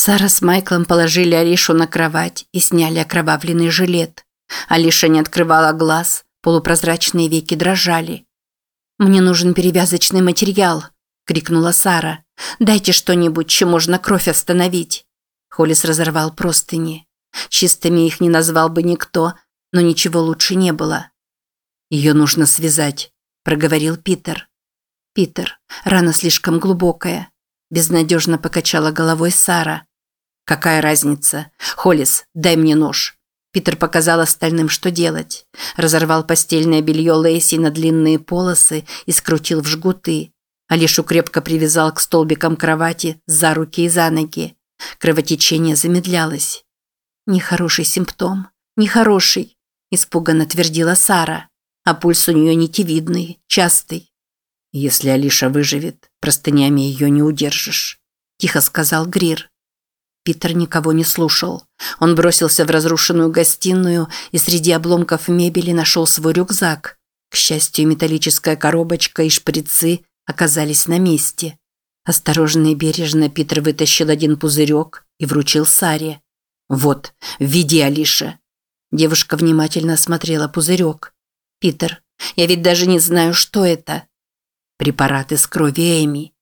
Сара с Майклом положили Алишу на кровать и сняли окровавленный жилет. Алиша не открывала глаз, полупрозрачные веки дрожали. «Мне нужен перевязочный материал», – крикнула Сара. «Дайте что-нибудь, чем можно кровь остановить». Холлис разорвал простыни. Чистыми их не назвал бы никто, но ничего лучше не было. «Ее нужно связать», – проговорил Питер. «Питер, рана слишком глубокая», – безнадежно покачала головой Сара. «Какая разница? Холлис, дай мне нож». Питер показал остальным, что делать. Разорвал постельное белье Лейси на длинные полосы и скрутил в жгуты. Алишу крепко привязал к столбикам кровати за руки и за ноги. Кровотечение замедлялось. «Нехороший симптом. Нехороший», – испуганно твердила Сара. А пульс у нее нитевидный, частый. «Если Алиша выживет, простынями ее не удержишь», – тихо сказал Грир. Питер никого не слушал. Он бросился в разрушенную гостиную и среди обломков мебели нашел свой рюкзак. К счастью, металлическая коробочка и шприцы оказались на месте. Осторожно и бережно Питер вытащил один пузырек и вручил Саре. «Вот, введи, Алиша». Девушка внимательно осмотрела пузырек. «Питер, я ведь даже не знаю, что это». «Препарат из крови Эми.